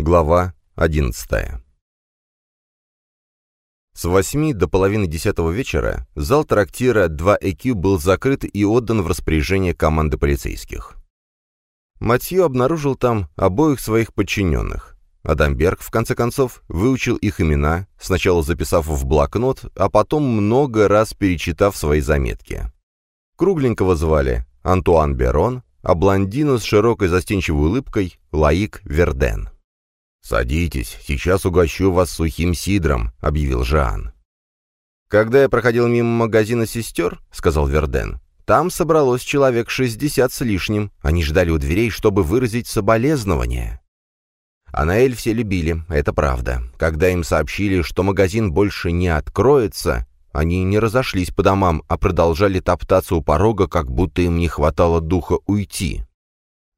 Глава 11 С 8 до половины десятого вечера зал трактира 2EQ был закрыт и отдан в распоряжение команды полицейских. Матье обнаружил там обоих своих подчиненных. Адамберг, в конце концов, выучил их имена, сначала записав в блокнот, а потом много раз перечитав свои заметки. Кругленького звали Антуан Берон, а блондину с широкой застенчивой улыбкой — Лаик Верден. «Садитесь, сейчас угощу вас сухим сидром», — объявил Жан. «Когда я проходил мимо магазина сестер», — сказал Верден, — «там собралось человек шестьдесят с лишним. Они ждали у дверей, чтобы выразить соболезнования». Анаэль все любили, это правда. Когда им сообщили, что магазин больше не откроется, они не разошлись по домам, а продолжали топтаться у порога, как будто им не хватало духа уйти.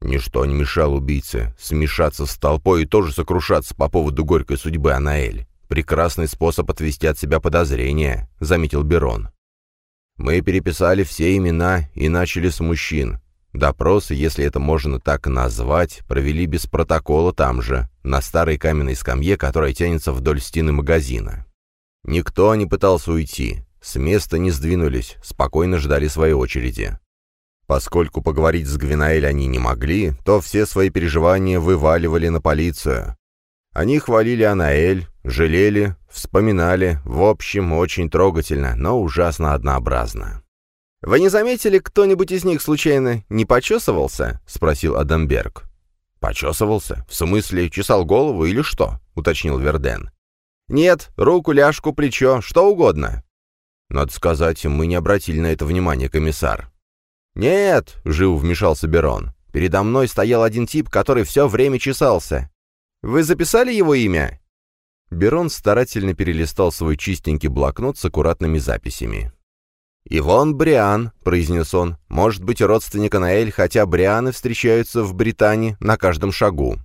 Ничто не мешало убийце смешаться с толпой и тоже сокрушаться по поводу горькой судьбы Анаэль. Прекрасный способ отвести от себя подозрения, заметил Берон. Мы переписали все имена и начали с мужчин. Допросы, если это можно так назвать, провели без протокола там же, на старой каменной скамье, которая тянется вдоль стены магазина. Никто не пытался уйти, с места не сдвинулись, спокойно ждали своей очереди. Поскольку поговорить с Гвинаэль они не могли, то все свои переживания вываливали на полицию. Они хвалили Анаэль, жалели, вспоминали, в общем, очень трогательно, но ужасно однообразно. «Вы не заметили, кто-нибудь из них случайно не почесывался?» — спросил Адамберг. «Почесывался? В смысле, чесал голову или что?» — уточнил Верден. «Нет, руку, ляжку, плечо, что угодно». «Надо сказать, мы не обратили на это внимания, комиссар». «Нет», — живо вмешался Берон. «Передо мной стоял один тип, который все время чесался. Вы записали его имя?» Берон старательно перелистал свой чистенький блокнот с аккуратными записями. «Ивон Бриан», — произнес он, — «может быть родственник Анаэль, хотя Брианы встречаются в Британии на каждом шагу.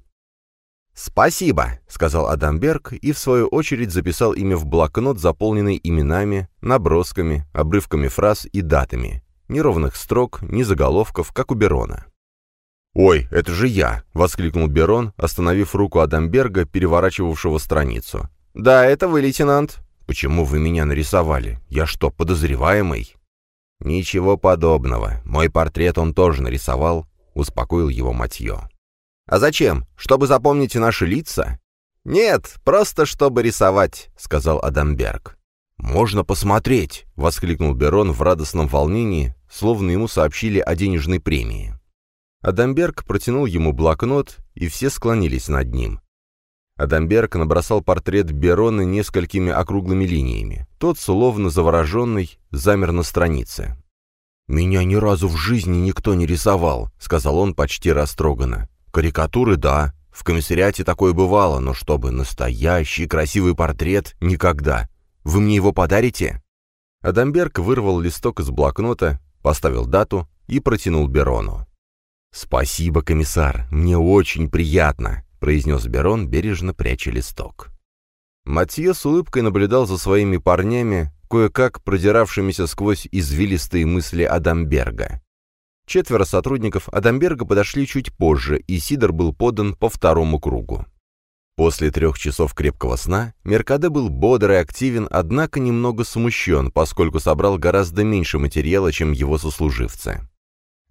«Спасибо», — сказал Адамберг и, в свою очередь, записал имя в блокнот, заполненный именами, набросками, обрывками фраз и датами. Ни ровных строк, ни заголовков, как у Берона. «Ой, это же я!» — воскликнул Берон, остановив руку Адамберга, переворачивавшего страницу. «Да, это вы, лейтенант». «Почему вы меня нарисовали? Я что, подозреваемый?» «Ничего подобного. Мой портрет он тоже нарисовал», — успокоил его Матье. «А зачем? Чтобы запомнить наши лица?» «Нет, просто чтобы рисовать», — сказал Адамберг. «Можно посмотреть», — воскликнул Берон в радостном волнении, словно ему сообщили о денежной премии. Адамберг протянул ему блокнот, и все склонились над ним. Адамберг набросал портрет Берона несколькими округлыми линиями. Тот, словно завороженный, замер на странице. «Меня ни разу в жизни никто не рисовал», — сказал он почти растроганно. Карикатуры — да, в комиссариате такое бывало, но чтобы настоящий красивый портрет — никогда. Вы мне его подарите?» Адамберг вырвал листок из блокнота, поставил дату и протянул Берону. «Спасибо, комиссар, мне очень приятно», — произнес Берон, бережно пряча листок. Матье с улыбкой наблюдал за своими парнями, кое-как продиравшимися сквозь извилистые мысли Адамберга. Четверо сотрудников Адамберга подошли чуть позже, и Сидор был подан по второму кругу. После трех часов крепкого сна Меркаде был бодр и активен, однако немного смущен, поскольку собрал гораздо меньше материала, чем его сослуживцы.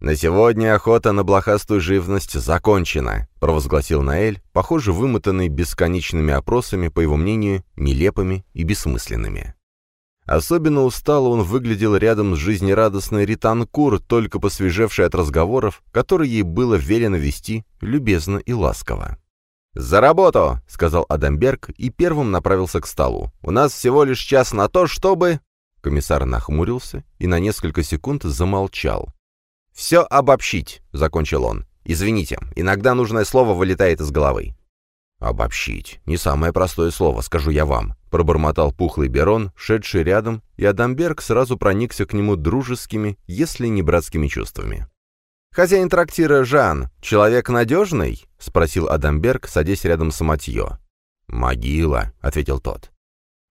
«На сегодня охота на блохастую живность закончена», — провозгласил Наэль, похоже, вымотанный бесконечными опросами, по его мнению, нелепыми и бессмысленными. Особенно устало он выглядел рядом с жизнерадостной Ританкур, только посвежевшей от разговоров, которые ей было велено вести любезно и ласково. «За работу!» — сказал Адамберг и первым направился к столу. «У нас всего лишь час на то, чтобы...» Комиссар нахмурился и на несколько секунд замолчал. «Все обобщить», — закончил он. «Извините, иногда нужное слово вылетает из головы. «Обобщить. Не самое простое слово, скажу я вам», — пробормотал пухлый Берон, шедший рядом, и Адамберг сразу проникся к нему дружескими, если не братскими чувствами. «Хозяин трактира Жан, человек надежный?» — спросил Адамберг, садясь рядом с Матье. «Могила», — ответил тот.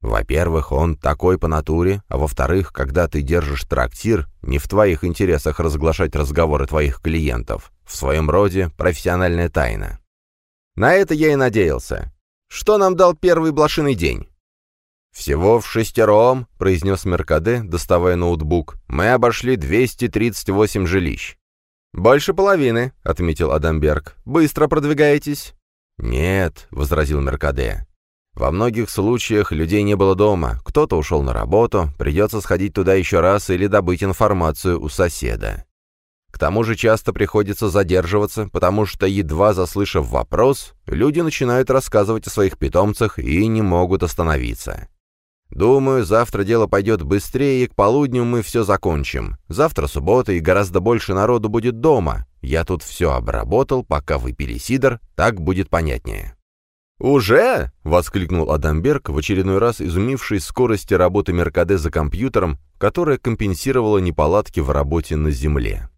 «Во-первых, он такой по натуре, а во-вторых, когда ты держишь трактир, не в твоих интересах разглашать разговоры твоих клиентов. В своем роде профессиональная тайна. На это я и надеялся. Что нам дал первый блошиный день? «Всего в шестером», — произнес Меркаде, доставая ноутбук, — «мы обошли 238 жилищ». «Больше половины», — отметил Адамберг. «Быстро продвигаетесь?» «Нет», — возразил Меркаде. «Во многих случаях людей не было дома, кто-то ушел на работу, придется сходить туда еще раз или добыть информацию у соседа. К тому же часто приходится задерживаться, потому что, едва заслышав вопрос, люди начинают рассказывать о своих питомцах и не могут остановиться. Думаю, завтра дело пойдет быстрее, и к полудню мы все закончим. Завтра суббота, и гораздо больше народу будет дома. Я тут все обработал, пока вы пили сидр, так будет понятнее». «Уже?» — воскликнул Адамберг, в очередной раз изумившись скорости работы Меркаде за компьютером, которая компенсировала неполадки в работе на Земле.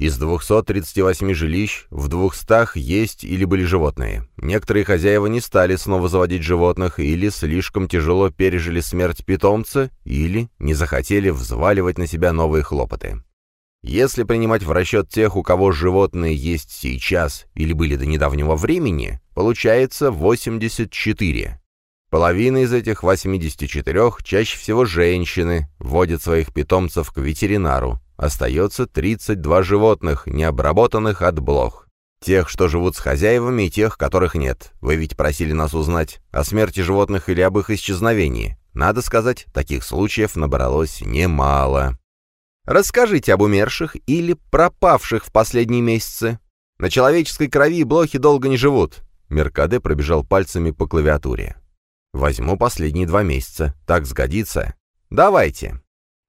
Из 238 жилищ в 200 есть или были животные. Некоторые хозяева не стали снова заводить животных или слишком тяжело пережили смерть питомца, или не захотели взваливать на себя новые хлопоты. Если принимать в расчет тех, у кого животные есть сейчас или были до недавнего времени, получается 84. Половина из этих 84 чаще всего женщины водят своих питомцев к ветеринару, Остается 32 животных, необработанных от блох. Тех, что живут с хозяевами, и тех, которых нет. Вы ведь просили нас узнать о смерти животных или об их исчезновении. Надо сказать, таких случаев набралось немало. Расскажите об умерших или пропавших в последние месяцы. На человеческой крови блохи долго не живут. Меркаде пробежал пальцами по клавиатуре. Возьму последние два месяца. Так сгодится. Давайте.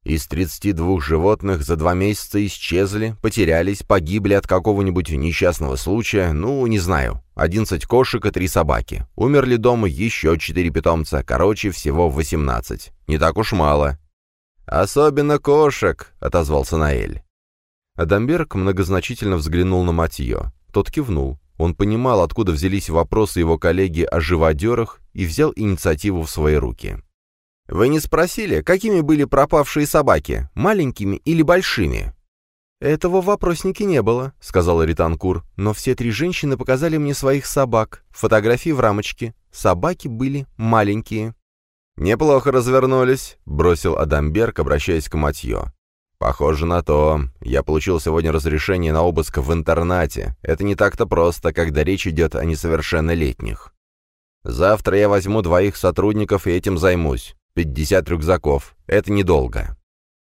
Из 32 животных за два месяца исчезли, потерялись, погибли от какого-нибудь несчастного случая, ну, не знаю, 11 кошек и 3 собаки. Умерли дома еще 4 питомца, короче, всего 18. Не так уж мало. «Особенно кошек», — отозвался Наэль. Адамберг многозначительно взглянул на Матье. Тот кивнул. Он понимал, откуда взялись вопросы его коллеги о живодерах, и взял инициативу в свои руки. Вы не спросили, какими были пропавшие собаки, маленькими или большими?» «Этого в вопроснике не было», — сказала Ританкур, «но все три женщины показали мне своих собак, фотографии в рамочке. Собаки были маленькие». «Неплохо развернулись», — бросил Адамберг, обращаясь к Матье. «Похоже на то. Я получил сегодня разрешение на обыск в интернате. Это не так-то просто, когда речь идет о несовершеннолетних. Завтра я возьму двоих сотрудников и этим займусь. 50 рюкзаков. Это недолго.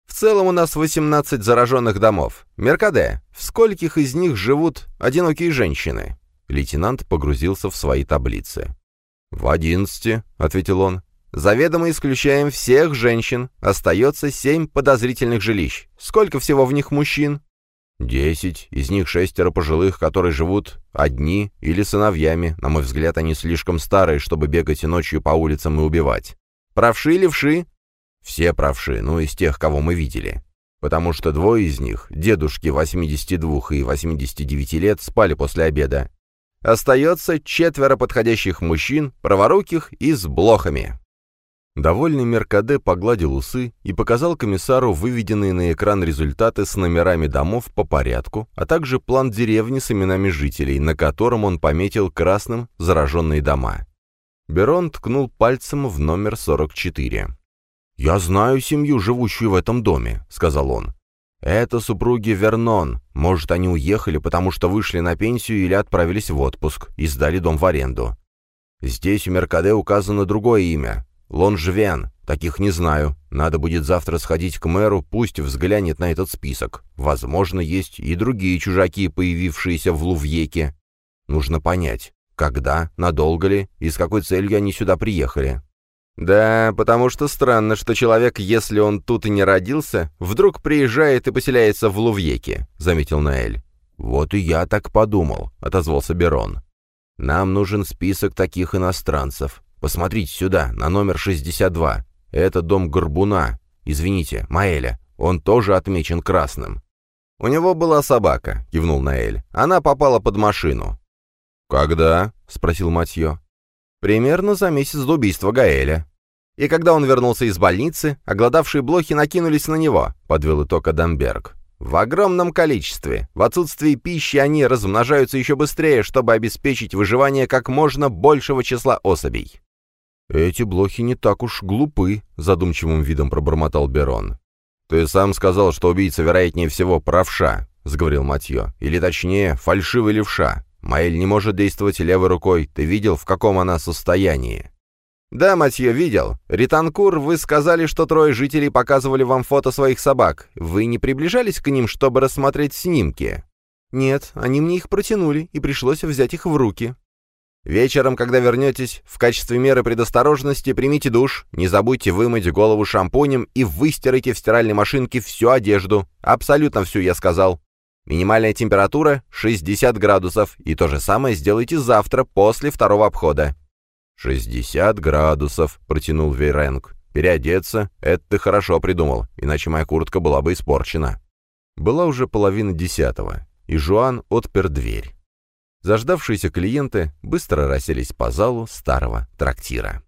В целом у нас 18 зараженных домов. Меркаде, в скольких из них живут одинокие женщины?» Лейтенант погрузился в свои таблицы. «В одиннадцати», — ответил он. «Заведомо исключаем всех женщин. Остается семь подозрительных жилищ. Сколько всего в них мужчин?» «Десять. Из них шестеро пожилых, которые живут одни или сыновьями. На мой взгляд, они слишком старые, чтобы бегать ночью по улицам и убивать. Правши левши? Все правши, ну, из тех, кого мы видели. Потому что двое из них, дедушки 82 и 89 лет, спали после обеда. Остается четверо подходящих мужчин, праворуких и с блохами. Довольный Меркаде погладил усы и показал комиссару выведенные на экран результаты с номерами домов по порядку, а также план деревни с именами жителей, на котором он пометил красным зараженные дома. Берон ткнул пальцем в номер 44. «Я знаю семью, живущую в этом доме», — сказал он. «Это супруги Вернон. Может, они уехали, потому что вышли на пенсию или отправились в отпуск и сдали дом в аренду. Здесь у Меркаде указано другое имя. Лонжвен. Таких не знаю. Надо будет завтра сходить к мэру, пусть взглянет на этот список. Возможно, есть и другие чужаки, появившиеся в Лувьеке. Нужно понять, когда, надолго ли и с какой целью они сюда приехали. «Да, потому что странно, что человек, если он тут и не родился, вдруг приезжает и поселяется в Лувьеке», — заметил Наэль. «Вот и я так подумал», — отозвался Берон. «Нам нужен список таких иностранцев. Посмотрите сюда, на номер 62. Это дом Горбуна. Извините, Маэля. Он тоже отмечен красным». «У него была собака», — кивнул Наэль. «Она попала под машину. «Когда?» — спросил Матье. «Примерно за месяц до убийства Гаэля. И когда он вернулся из больницы, оголодавшие блохи накинулись на него», — подвел итог Адамберг. В огромном количестве. В отсутствии пищи они размножаются еще быстрее, чтобы обеспечить выживание как можно большего числа особей. «Эти блохи не так уж глупы», — задумчивым видом пробормотал Берон. «Ты сам сказал, что убийца, вероятнее всего, правша», — заговорил Матье. «Или точнее, фальшивый левша. Маэль не может действовать левой рукой. Ты видел, в каком она состоянии?» «Да, Матье, видел. Ританкур, вы сказали, что трое жителей показывали вам фото своих собак. Вы не приближались к ним, чтобы рассмотреть снимки?» «Нет, они мне их протянули, и пришлось взять их в руки». Вечером, когда вернетесь, в качестве меры предосторожности примите душ, не забудьте вымыть голову шампунем и выстирайте в стиральной машинке всю одежду. Абсолютно всю, я сказал. Минимальная температура 60 градусов, и то же самое сделайте завтра, после второго обхода. «Шестьдесят градусов», — протянул Вейренг. «Переодеться — это ты хорошо придумал, иначе моя куртка была бы испорчена». Была уже половина десятого, и Жуан отпер дверь. Заждавшиеся клиенты быстро расселись по залу старого трактира.